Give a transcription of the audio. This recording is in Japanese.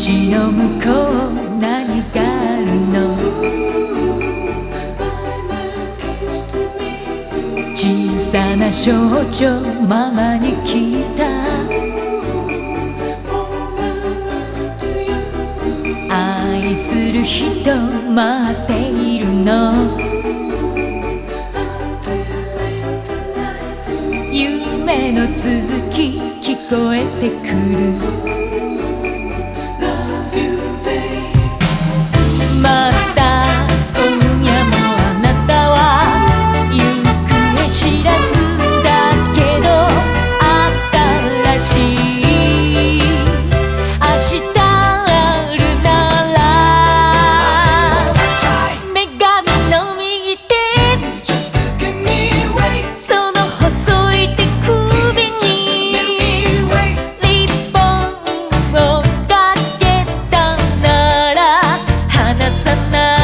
口の向こう何があるの？小さな少女ママに聞いた。愛する人待っているの。夢の続き聞こえてくる。sana